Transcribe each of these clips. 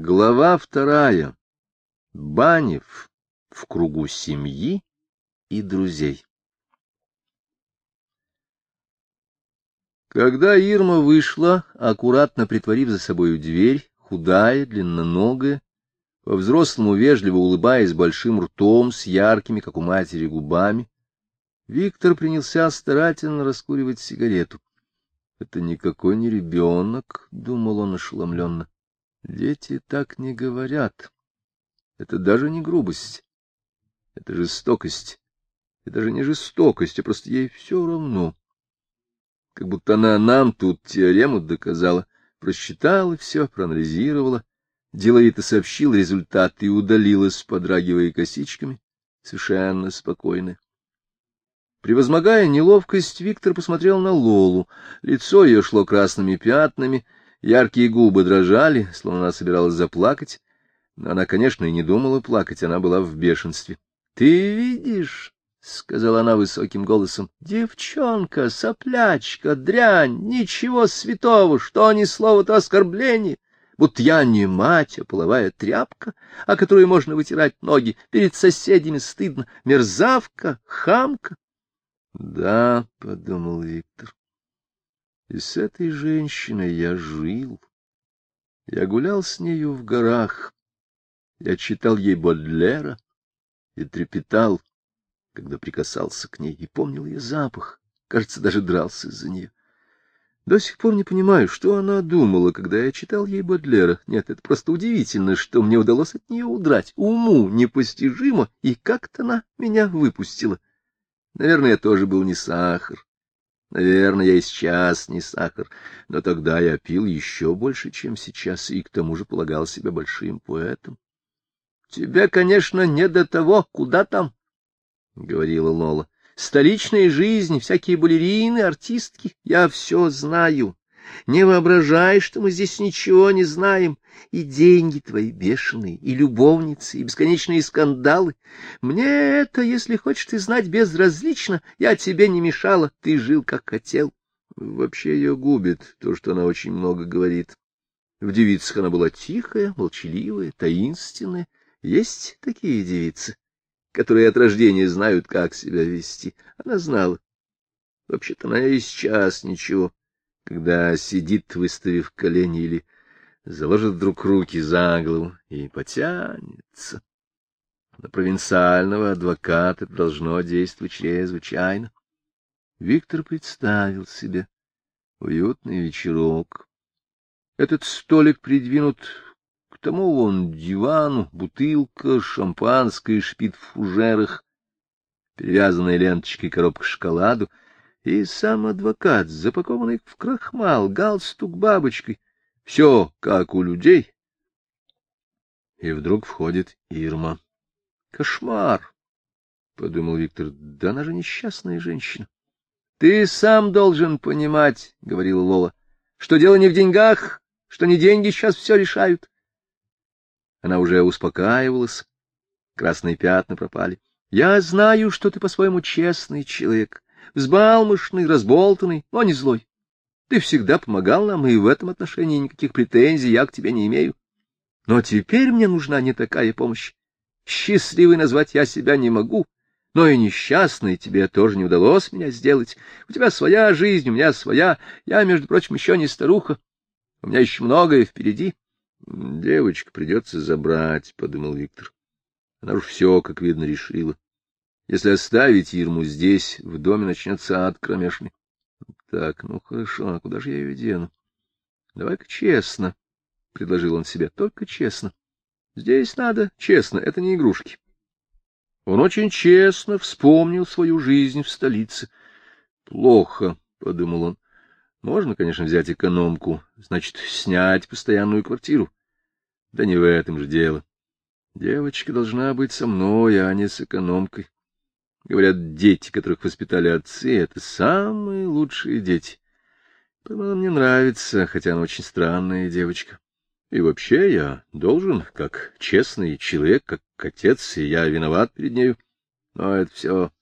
Глава вторая. Банев в кругу семьи и друзей. Когда Ирма вышла, аккуратно притворив за собою дверь, худая, длинноногая, по-взрослому вежливо улыбаясь большим ртом с яркими, как у матери, губами, Виктор принялся старательно раскуривать сигарету. — Это никакой не ребенок, — думал он ошеломленно. Дети так не говорят. Это даже не грубость. Это жестокость. Это даже не жестокость, а просто ей все равно. Как будто она нам тут теорему доказала, просчитала все, проанализировала, деловито сообщила результаты и удалилась, подрагивая косичками, совершенно спокойная. Превозмогая неловкость, Виктор посмотрел на Лолу. Лицо ее шло красными пятнами — Яркие губы дрожали, словно она собиралась заплакать. Но она, конечно, и не думала плакать, она была в бешенстве. — Ты видишь, — сказала она высоким голосом, — девчонка, соплячка, дрянь, ничего святого, что ни слова, то оскорбление. Будто я не мать, а половая тряпка, о которой можно вытирать ноги, перед соседями стыдно, мерзавка, хамка. — Да, — подумал Виктор, и с этой женщиной я жил. Я гулял с нею в горах. Я читал ей Бодлера и трепетал, когда прикасался к ней, и помнил ее запах. Кажется, даже дрался из-за нее. До сих пор не понимаю, что она думала, когда я читал ей Бодлера. Нет, это просто удивительно, что мне удалось от нее удрать. Уму непостижимо, и как-то она меня выпустила. Наверное, я тоже был не сахар. Наверное, я и сейчас не сахар, но тогда я пил еще больше, чем сейчас, и к тому же полагал себя большим поэтом. — Тебе, конечно, не до того, куда там, — говорила Лола. — Столичная жизнь, всякие балерины, артистки, я все знаю. Не воображай, что мы здесь ничего не знаем. И деньги твои бешеные, и любовницы, и бесконечные скандалы. Мне это, если хочешь ты знать, безразлично. Я тебе не мешала, ты жил, как хотел. Вообще ее губит то, что она очень много говорит. В девицах она была тихая, молчаливая, таинственная. Есть такие девицы, которые от рождения знают, как себя вести. Она знала. Вообще-то она и сейчас ничего когда сидит, выставив колени, или заложит вдруг руки за голову и потянется. На провинциального адвоката должно действовать чрезвычайно. Виктор представил себе уютный вечерок. Этот столик придвинут к тому вон дивану, бутылка, шампанское шпит в фужерах, перевязанная ленточкой коробка шоколаду — и сам адвокат, запакованный в крахмал, галстук бабочкой. Все как у людей. И вдруг входит Ирма. Кошмар! — подумал Виктор. — Да она же несчастная женщина. — Ты сам должен понимать, — говорила Лола, — что дело не в деньгах, что не деньги сейчас все решают. Она уже успокаивалась. Красные пятна пропали. — Я знаю, что ты по-своему честный человек, взбалмошный, разболтанный, но не злой. Ты всегда помогал нам, и в этом отношении никаких претензий я к тебе не имею. Но теперь мне нужна не такая помощь. Счастливой назвать я себя не могу, но и несчастной тебе тоже не удалось меня сделать. У тебя своя жизнь, у меня своя. Я, между прочим, еще не старуха. У меня еще многое впереди. Девочка придется забрать, — подумал Виктор. Она уж все, как видно, решила. Если оставить Ирму здесь, в доме начнется ад кромешный. Так, ну хорошо, а куда же я ее дену? Давай-ка честно, — предложил он себе, — только честно. Здесь надо честно, это не игрушки. Он очень честно вспомнил свою жизнь в столице. Плохо, — подумал он. Можно, конечно, взять экономку, значит, снять постоянную квартиру. Да не в этом же дело. Девочка должна быть со мной, а не с экономкой. Говорят, дети, которых воспитали отцы, — это самые лучшие дети. Она мне нравится, хотя она очень странная девочка. И вообще я должен, как честный человек, как отец, и я виноват перед нею. Но это все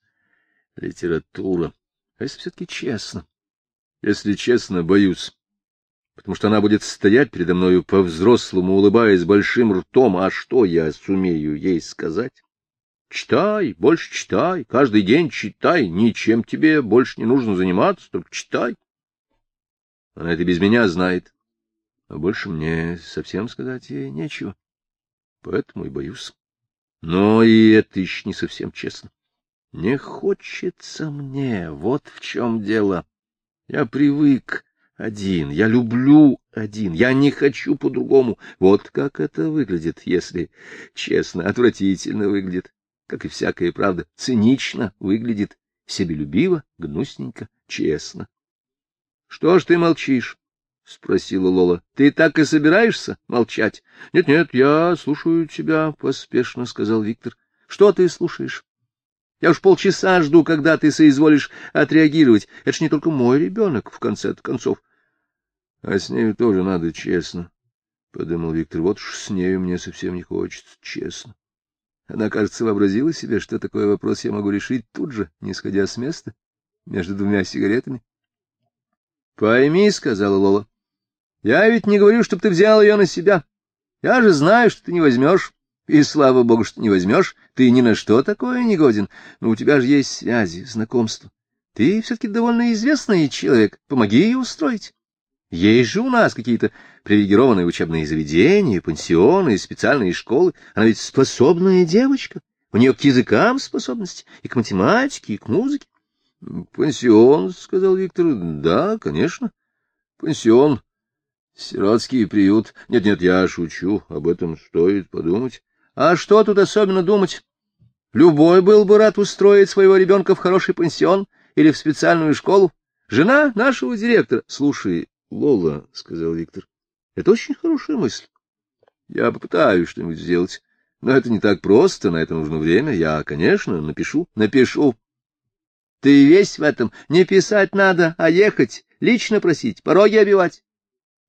литература. А если все-таки честно? Если честно, боюсь. потому что она будет стоять передо мною по-взрослому, улыбаясь большим ртом, а что я сумею ей сказать? Читай, больше читай, каждый день читай, ничем тебе больше не нужно заниматься, только читай. Она это без меня знает, а больше мне совсем сказать ей нечего, поэтому и боюсь. Но и это еще не совсем честно. Не хочется мне, вот в чем дело. Я привык один, я люблю один, я не хочу по-другому. Вот как это выглядит, если честно, отвратительно выглядит, как и всякая правда, цинично выглядит, себелюбиво, гнусненько, честно. — Что ж ты молчишь? — спросила Лола. — Ты так и собираешься молчать? Нет, — Нет-нет, я слушаю тебя, — поспешно сказал Виктор. — Что ты слушаешь? Я уж полчаса жду, когда ты соизволишь отреагировать. Это ж не только мой ребенок, в конце концов. — А с нею тоже надо честно, — подумал Виктор. Вот уж с нею мне совсем не хочется, честно. Она, кажется, вообразила себе, что такой вопрос я могу решить тут же, не сходя с места, между двумя сигаретами. — Пойми, — сказала Лола, — я ведь не говорю, чтобы ты взял ее на себя. Я же знаю, что ты не возьмешь. И слава богу, что не возьмешь, ты ни на что такое не годен. Но у тебя же есть связи, знакомства. Ты все-таки довольно известный человек, помоги ей устроить. Есть же у нас какие-то привилегированные учебные заведения, пансионы, специальные школы. Она ведь способная девочка. У нее к языкам способности, и к математике, и к музыке. — Пансион, — сказал Виктор. — Да, конечно. Пансион. Сиротский приют. Нет-нет, я шучу. Об этом стоит подумать. А что тут особенно думать? Любой был бы рад устроить своего ребенка в хороший пансион или в специальную школу. Жена нашего директора. — Слушай, Лола, — сказал Виктор, — это очень хорошая мысль. Я попытаюсь что-нибудь сделать. Но это не так просто, на это нужно время. Я, конечно, напишу. Напишу. Ты весь в этом. Не писать надо, а ехать, лично просить, пороги обивать.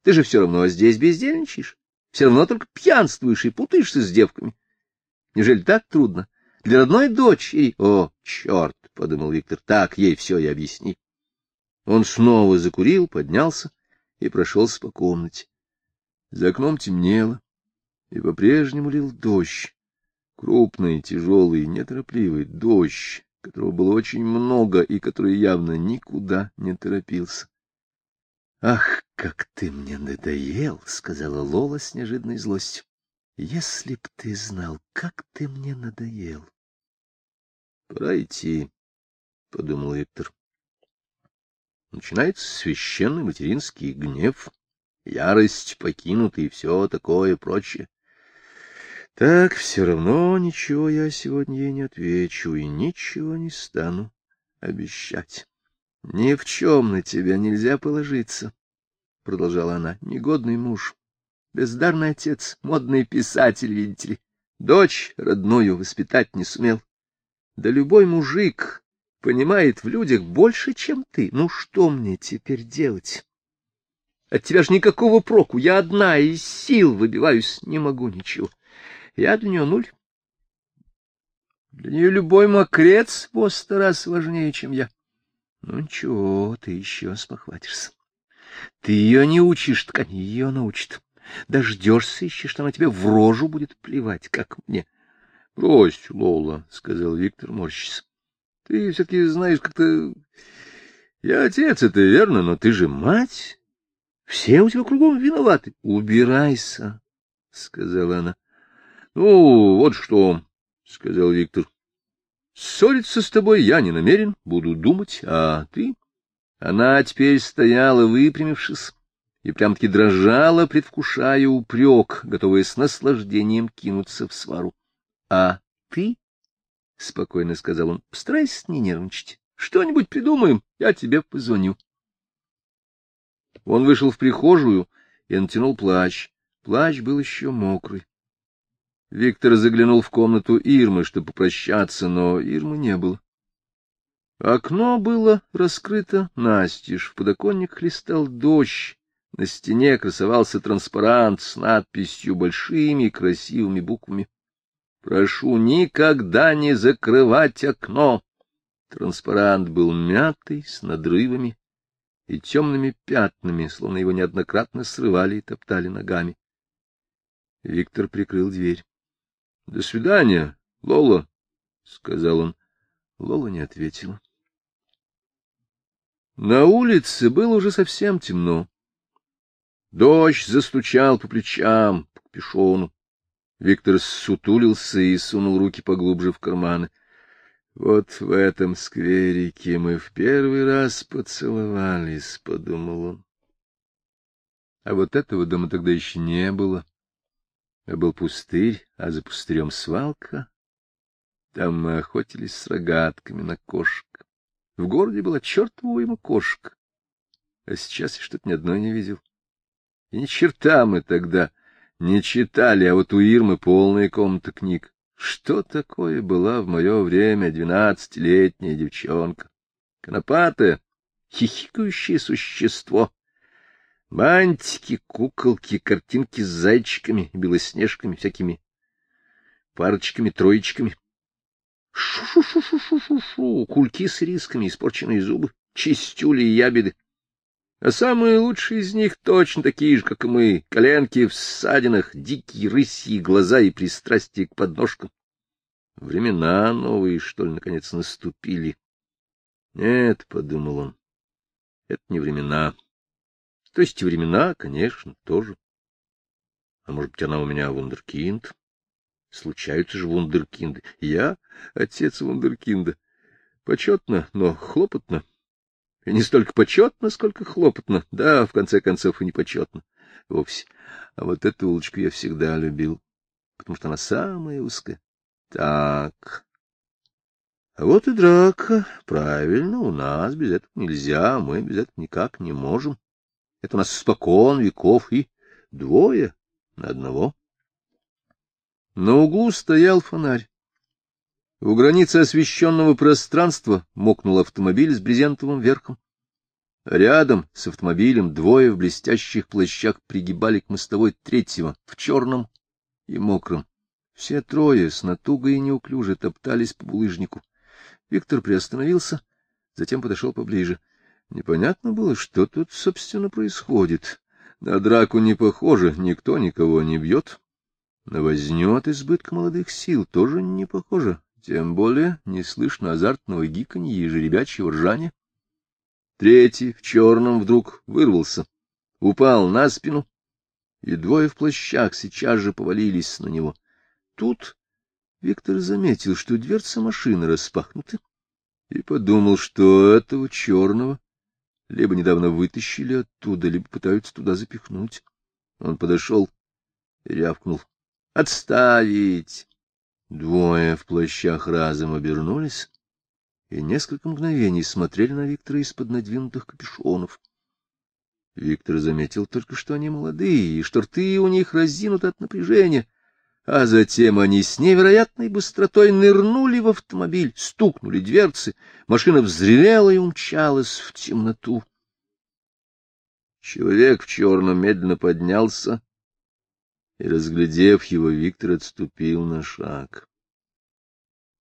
Ты же все равно здесь бездельничаешь. Все равно только пьянствуешь и путаешься с девками. Неужели так трудно? Для родной дочери... О, черт, — подумал Виктор, — так ей все и объясни. Он снова закурил, поднялся и прошелся по комнате. За окном темнело, и по-прежнему лил дождь. Крупный, тяжелый, неторопливый дождь, которого было очень много и который явно никуда не торопился. — Ах, как ты мне надоел, — сказала Лола с неожиданной злостью. — Если б ты знал, как ты мне надоел. — Пора идти, — подумал Виктор. Начинается священный материнский гнев, ярость покинутая и все такое прочее. Так все равно ничего я сегодня ей не отвечу и ничего не стану обещать. Ни в чем на тебя нельзя положиться продолжала она, — негодный муж, бездарный отец, модный писатель, видите ли. Дочь родную воспитать не сумел. Да любой мужик понимает в людях больше, чем ты. Ну что мне теперь делать? От тебя ж никакого проку. Я одна из сил выбиваюсь, не могу ничего. Я для нее нуль. Для нее любой мокрец во сто раз важнее, чем я. Ну ничего, ты еще спохватишься. Ты ее не учишь, ткань ее научит. Дождешься еще, что она тебе в рожу будет плевать, как мне. — Брось, Лола, — сказал Виктор, морщись. — Ты все-таки знаешь, как-то... Я отец, это верно, но ты же мать. Все у тебя кругом виноваты. — Убирайся, — сказала она. — Ну, вот что, — сказал Виктор. — Ссориться с тобой я не намерен, буду думать, а ты... Она теперь стояла, выпрямившись, и прям-таки дрожала, предвкушая упрек, готовая с наслаждением кинуться в свару. — А ты, — спокойно сказал он, — постарайся не нервничать. Что-нибудь придумаем, я тебе позвоню. Он вышел в прихожую и натянул плащ. Плащ был еще мокрый. Виктор заглянул в комнату Ирмы, чтобы попрощаться, но Ирмы не было. Окно было раскрыто настежь, в подоконник хлестал дождь, на стене красовался транспарант с надписью большими красивыми буквами «Прошу никогда не закрывать окно». Транспарант был мятый, с надрывами, и темными пятнами, словно его неоднократно срывали и топтали ногами. Виктор прикрыл дверь. — До свидания, Лола, — сказал он. Лола не ответила. На улице было уже совсем темно. Дождь застучал по плечам, по капюшону. Виктор сутулился и сунул руки поглубже в карманы. Вот в этом скверике мы в первый раз поцеловались, — подумал он. А вот этого дома тогда еще не было. А был пустырь, а за пустырем свалка. Там мы охотились с рогатками на кошек. В городе была чертова ему кошка. А сейчас я что-то ни одной не видел. И ни черта мы тогда не читали, а вот у Ирмы полная комната книг. Что такое была в мое время двенадцатилетняя девчонка? Конопатое, хихикающее существо. Мантики, куколки, картинки с зайчиками, белоснежками, всякими парочками, троечками. Шу-шу-шу-шу-шу-шу, кульки с рисками, испорченные зубы, чистюли и ябеды. А самые лучшие из них точно такие же, как и мы, коленки в ссадинах, дикие рысьи глаза и пристрастие к подножкам. Времена новые, что ли, наконец наступили. Нет, — подумал он, — это не времена. То есть времена, конечно, тоже. А может быть, она у меня вундеркинд? Случаются же вундеркинды. Я отец вундеркинда. Почетно, но хлопотно. И не столько почетно, сколько хлопотно. Да, в конце концов, и не почетно. Вовсе. А вот эту улочку я всегда любил, потому что она самая узкая. Так. А вот и драка. Правильно, у нас без этого нельзя, мы без этого никак не можем. Это у нас спокон веков и двое на одного. На углу стоял фонарь. У границы освещенного пространства мокнул автомобиль с брезентовым верхом. Рядом с автомобилем двое в блестящих плащах пригибали к мостовой третьего, в черном и мокром. Все трое с натугой и неуклюже топтались по булыжнику. Виктор приостановился, затем подошел поближе. Непонятно было, что тут, собственно, происходит. На драку не похоже, никто никого не бьет. На возню от избытка молодых сил тоже не похоже. Тем более не слышно азартного гиканья и жеребячьего ржания. Третий в черном вдруг вырвался, упал на спину, и двое в плащах сейчас же повалились на него. Тут Виктор заметил, что дверца машины распахнута, и подумал, что этого черного либо недавно вытащили оттуда, либо пытаются туда запихнуть. Он подошел и рявкнул. «Отставить!» Двое в плащах разом обернулись и несколько мгновений смотрели на Виктора из-под надвинутых капюшонов. Виктор заметил только, что они молодые, и что рты у них разинуты от напряжения, а затем они с невероятной быстротой нырнули в автомобиль, стукнули дверцы, машина взревела и умчалась в темноту. Человек в черном медленно поднялся, и, разглядев его, Виктор отступил на шаг.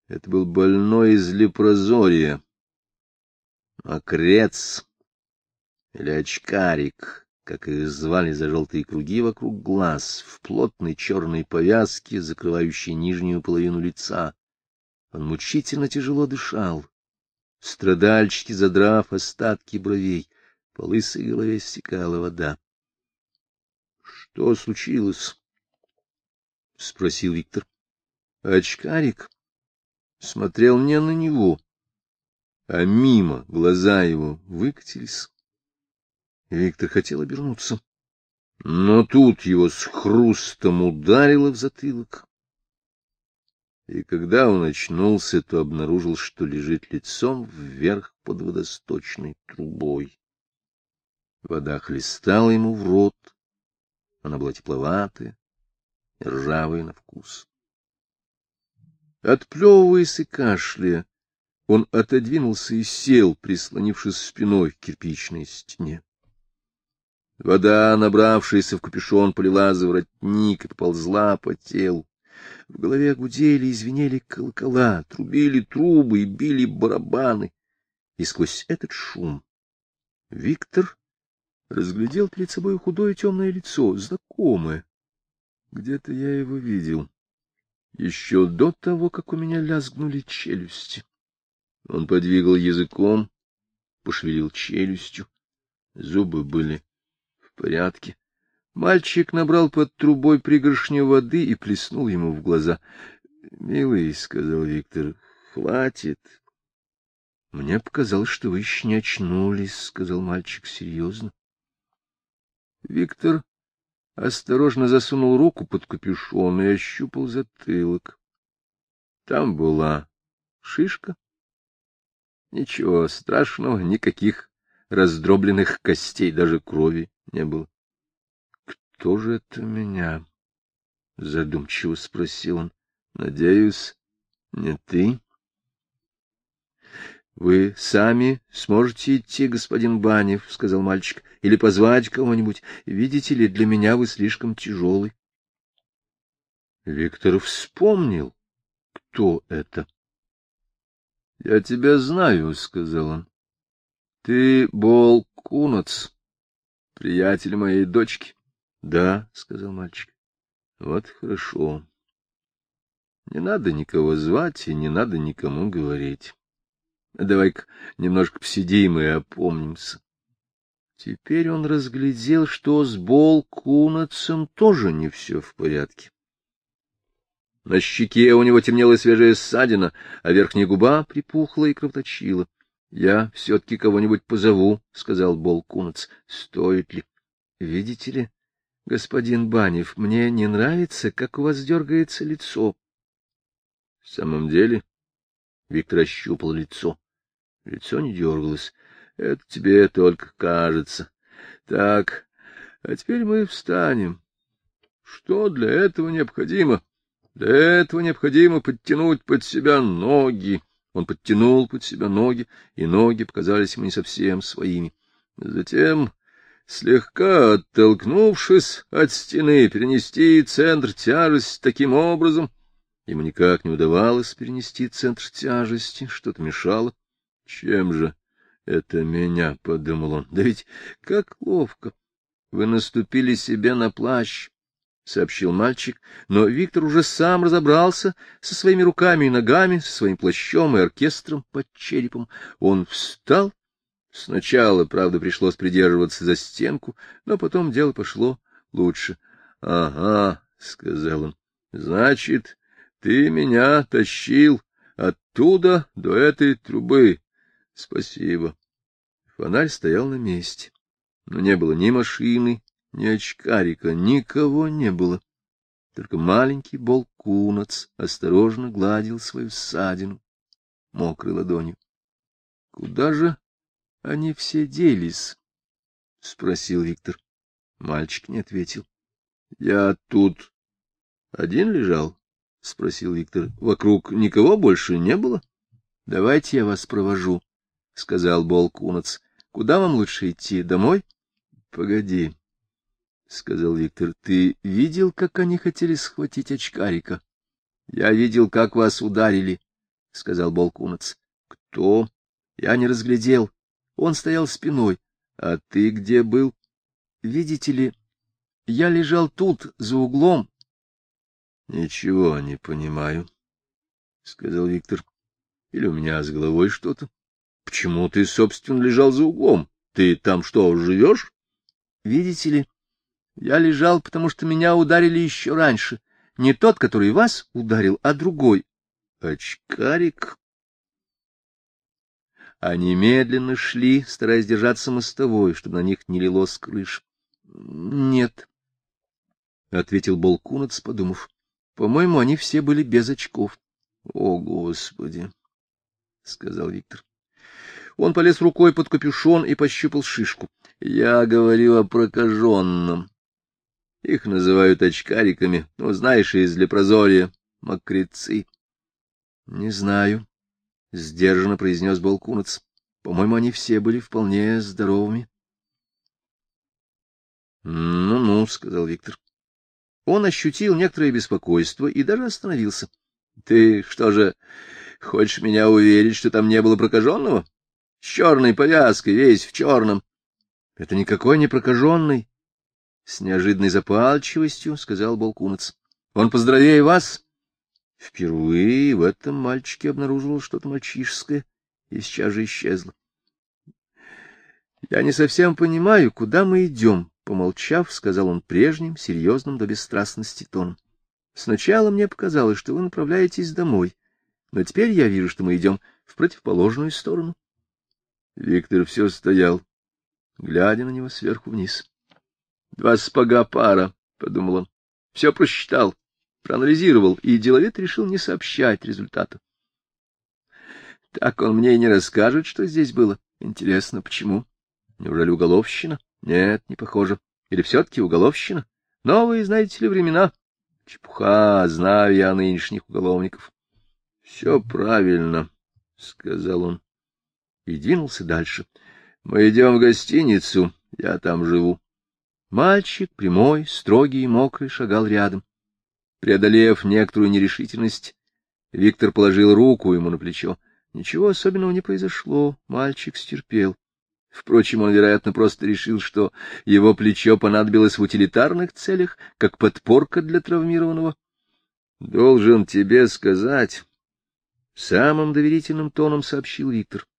Это был больной из лепрозория, окрец или очкарик, как их звали за желтые круги вокруг глаз, в плотной черной повязке, закрывающей нижнюю половину лица. Он мучительно тяжело дышал, страдальчески задрав остатки бровей, по лысой голове стекала вода. — Что случилось? — спросил Виктор. Очкарик смотрел не на него, а мимо глаза его выкатились. Виктор хотел обернуться, но тут его с хрустом ударило в затылок. И когда он очнулся, то обнаружил, что лежит лицом вверх под водосточной трубой. Вода хлестала ему в рот, она была тепловатая, ржавые на вкус. Отплевываясь и кашляя, он отодвинулся и сел, прислонившись спиной к кирпичной стене. Вода, набравшаяся в капюшон, полила за воротник и поползла по телу. В голове гудели и звенели колокола, трубили трубы и били барабаны. И сквозь этот шум Виктор разглядел перед собой худое темное лицо, знакомое. Где-то я его видел. Еще до того, как у меня лязгнули челюсти. Он подвигал языком, пошевелил челюстью. Зубы были в порядке. Мальчик набрал под трубой пригоршню воды и плеснул ему в глаза. — Милый, — сказал Виктор, — хватит. — Мне показалось, что вы еще не очнулись, — сказал мальчик серьезно. Виктор осторожно засунул руку под капюшон и ощупал затылок. Там была шишка. Ничего страшного, никаких раздробленных костей, даже крови не было. — Кто же это меня? — задумчиво спросил он. — Надеюсь, не ты? — Вы сами сможете идти, господин Банев, — сказал мальчик, — или позвать кого-нибудь. Видите ли, для меня вы слишком тяжелый. Виктор вспомнил, кто это. — Я тебя знаю, — сказал он. — Ты Бол Кунац, приятель моей дочки. — Да, — сказал мальчик. — Вот хорошо. Не надо никого звать и не надо никому говорить. Давай-ка немножко посидим и опомнимся. Теперь он разглядел, что с Болкунацем тоже не все в порядке. На щеке у него темнела свежая ссадина, а верхняя губа припухла и кровоточила. — Я все-таки кого-нибудь позову, — сказал Болкунац. — Стоит ли? — Видите ли, господин Банев, мне не нравится, как у вас дергается лицо. — В самом деле? Виктор ощупал лицо. Лицо не дергалось. — Это тебе только кажется. Так, а теперь мы встанем. Что для этого необходимо? Для этого необходимо подтянуть под себя ноги. Он подтянул под себя ноги, и ноги показались ему не совсем своими. Затем, слегка оттолкнувшись от стены, перенести центр тяжести таким образом. Ему никак не удавалось перенести центр тяжести, что-то мешало. Чем же это меня, — подумал он, — да ведь как ловко! Вы наступили себе на плащ, — сообщил мальчик, но Виктор уже сам разобрался со своими руками и ногами, со своим плащом и оркестром под черепом. Он встал. Сначала, правда, пришлось придерживаться за стенку, но потом дело пошло лучше. — Ага, — сказал он, — значит, ты меня тащил оттуда до этой трубы. Спасибо. Фонарь стоял на месте, но не было ни машины, ни очкарика, никого не было. Только маленький болкунац осторожно гладил свою ссадину мокрой ладонью. — Куда же они все делись? — спросил Виктор. Мальчик не ответил. — Я тут один лежал? — спросил Виктор. — Вокруг никого больше не было? — Давайте я вас провожу, — сказал Болкунац. — Куда вам лучше идти? Домой? — Погоди, — сказал Виктор, — ты видел, как они хотели схватить очкарика? — Я видел, как вас ударили, — сказал Болкунац. — Кто? — Я не разглядел. Он стоял спиной. — А ты где был? — Видите ли, я лежал тут, за углом. — Ничего не понимаю, — сказал Виктор. — Или у меня с головой что-то? Почему ты, собственно, лежал за углом? Ты там что, живешь? — Видите ли, я лежал, потому что меня ударили еще раньше. Не тот, который вас ударил, а другой. Очкарик. Они медленно шли, стараясь держаться мостовой, чтобы на них не лилось крыш. — Нет, — ответил Болкунац, подумав. — По-моему, они все были без очков. — О, Господи! — сказал Виктор. Он полез рукой под капюшон и пощупал шишку. — Я говорю о прокаженном. Их называют очкариками, ну, знаешь, из лепрозория, мокрецы. — Не знаю, — сдержанно произнес Балкунац. — По-моему, они все были вполне здоровыми. «Ну — сказал Виктор. Он ощутил некоторое беспокойство и даже остановился. — Ты что же, хочешь меня уверить, что там не было прокаженного? С черной повязкой, весь в черном. — Это никакой не прокаженный. С неожиданной запальчивостью сказал Болкунец. — Он поздравее вас. Впервые в этом мальчике обнаружил что-то мальчишеское и сейчас же исчезло. — Я не совсем понимаю, куда мы идем, — помолчав, сказал он прежним, серьезным до бесстрастности тоном. — Сначала мне показалось, что вы направляетесь домой, но теперь я вижу, что мы идем в противоположную сторону. Виктор все стоял, глядя на него сверху вниз. — Два сапога пара, — подумал он. Все просчитал, проанализировал и деловит решил не сообщать результата. Так он мне и не расскажет, что здесь было. Интересно, почему? Неужели уголовщина? Нет, не похоже. Или все-таки уголовщина? Новые, знаете ли, времена. Чепуха, знаю я нынешних уголовников. — Все правильно, — сказал он и двинулся дальше. — Мы идем в гостиницу, я там живу. Мальчик, прямой, строгий и мокрый, шагал рядом. Преодолев некоторую нерешительность, Виктор положил руку ему на плечо. Ничего особенного не произошло, мальчик стерпел. Впрочем, он, вероятно, просто решил, что его плечо понадобилось в утилитарных целях, как подпорка для травмированного. — Должен тебе сказать, — самым доверительным тоном сообщил Виктор, —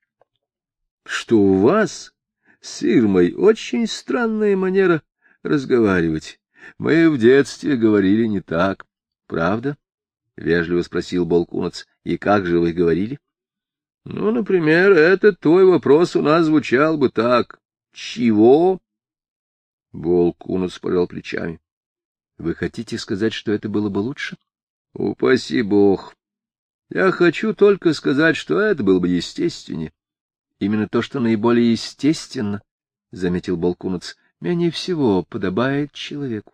что у вас с Ирмой очень странная манера разговаривать. Мы в детстве говорили не так. Правда? — вежливо спросил Болкунац. — И как же вы говорили? — Ну, например, этот твой вопрос у нас звучал бы так. — Чего? Болкунац пожал плечами. — Вы хотите сказать, что это было бы лучше? — Упаси бог. Я хочу только сказать, что это было бы естественнее. — Именно то, что наиболее естественно, — заметил Болкунац, — менее всего подобает человеку.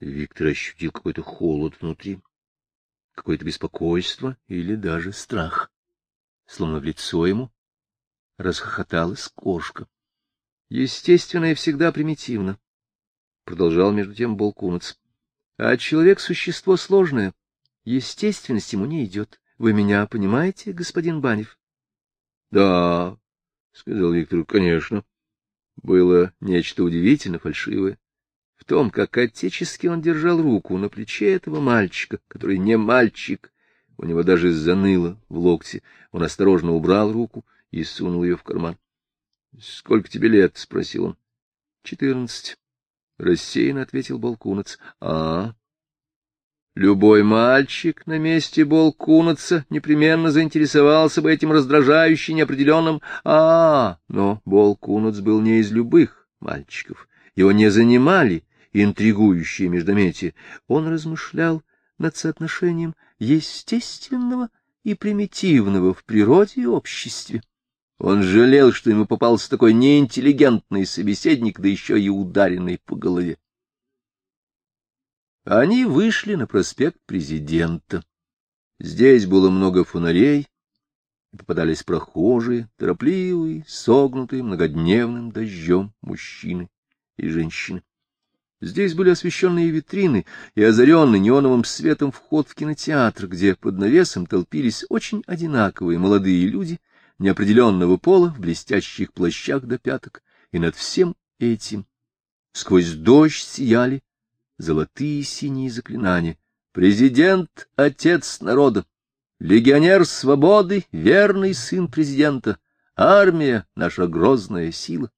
Виктор ощутил какой-то холод внутри, какое-то беспокойство или даже страх. Словно в лицо ему расхохоталась кошка. Естественное всегда примитивно, — продолжал между тем Болкунац. А человек — существо сложное, естественность ему не идет. Вы меня понимаете, господин Банев? — Да, — сказал Виктор, — конечно. Было нечто удивительно фальшивое в том, как отечески он держал руку на плече этого мальчика, который не мальчик. У него даже заныло в локте. Он осторожно убрал руку и сунул ее в карман. — Сколько тебе лет? — спросил он. — Четырнадцать. Рассеянно ответил Балкунец. — А, Любой мальчик на месте Болкунаца непременно заинтересовался бы этим раздражающим неопределенным «а», но Болкунац был не из любых мальчиков. Его не занимали интригующие междометия. Он размышлял над соотношением естественного и примитивного в природе и обществе. Он жалел, что ему попался такой неинтеллигентный собеседник, да еще и ударенный по голове. Они вышли на проспект Президента. Здесь было много фонарей, и попадались прохожие, торопливые, согнутые многодневным дождем мужчины и женщины. Здесь были освещенные витрины и озаренный неоновым светом вход в кинотеатр, где под навесом толпились очень одинаковые молодые люди неопределенного пола в блестящих плащах до пяток, и над всем этим сквозь дождь сияли золотые синие заклинания. Президент — отец народа, легионер свободы, верный сын президента, армия — наша грозная сила.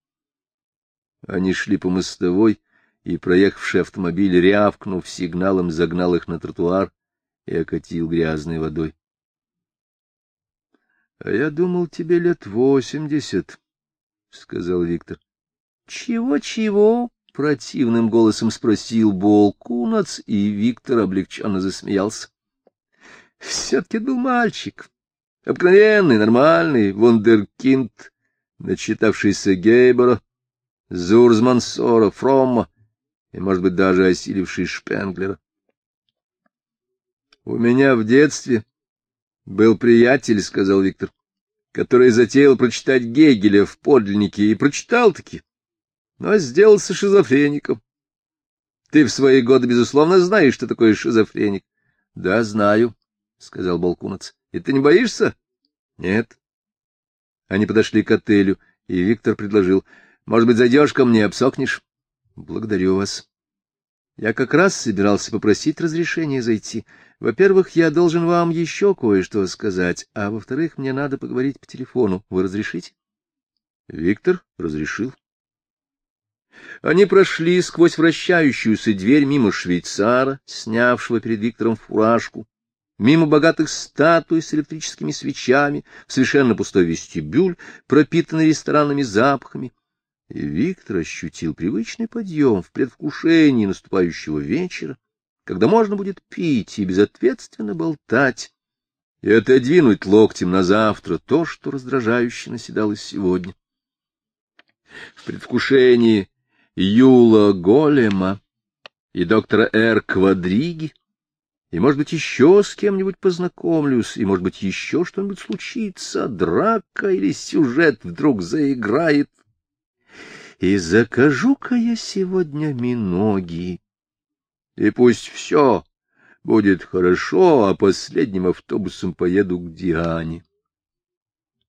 Они шли по мостовой, и проехавший автомобиль, рявкнув сигналом, загнал их на тротуар и окатил грязной водой. — А я думал, тебе лет восемьдесят, — сказал Виктор. «Чего, — Чего-чего? — противным голосом спросил Болкунац, и Виктор облегченно засмеялся. — Все-таки был мальчик. Обыкновенный, нормальный, вундеркинд, начитавшийся Гейбера, Зурзмансора, Фромма и, может быть, даже осиливший Шпенглера. — У меня в детстве был приятель, — сказал Виктор, — который затеял прочитать Гегеля в подлиннике, и прочитал-таки но сделался шизофреником. Ты в свои годы, безусловно, знаешь, что такое шизофреник. — Да, знаю, — сказал Балкунац. — И ты не боишься? — Нет. Они подошли к отелю, и Виктор предложил, «Может быть, зайдешь ко мне, обсохнешь?» «Благодарю вас. Я как раз собирался попросить разрешения зайти. Во-первых, я должен вам еще кое-что сказать, а во-вторых, мне надо поговорить по телефону. Вы разрешите?» Виктор разрешил. Они прошли сквозь вращающуюся дверь мимо швейцара, снявшего перед Виктором фуражку, мимо богатых статуй с электрическими свечами, в совершенно пустой вестибюль, пропитанный ресторанными запахами. И Виктор ощутил привычный подъем в предвкушении наступающего вечера, когда можно будет пить и безответственно болтать, и отодвинуть локтем на завтра то, что раздражающе наседалось сегодня. В предвкушении Юла Голема и доктора Р. Квадриги, и, может быть, еще с кем-нибудь познакомлюсь, и, может быть, еще что-нибудь случится, драка или сюжет вдруг заиграет. И закажу-ка я сегодня миноги. И пусть все будет хорошо, а последним автобусом поеду к Диане.